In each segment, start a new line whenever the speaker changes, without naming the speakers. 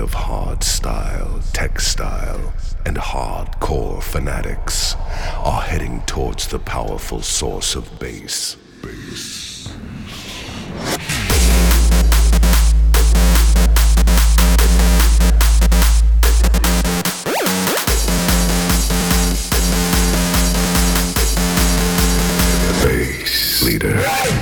of hard hardstyle, textile, and hardcore fanatics are heading towards the powerful source of bass. Bass. Bassleader.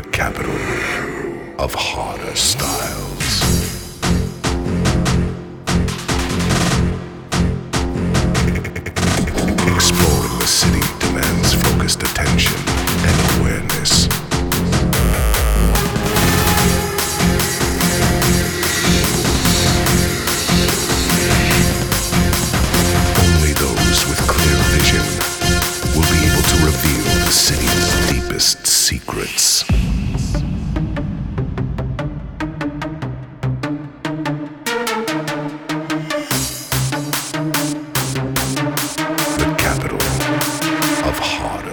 The capital of harder styles. Exploring the city demands focused attention and awareness. Only those with clear vision will be able to reveal the city's deepest secrets.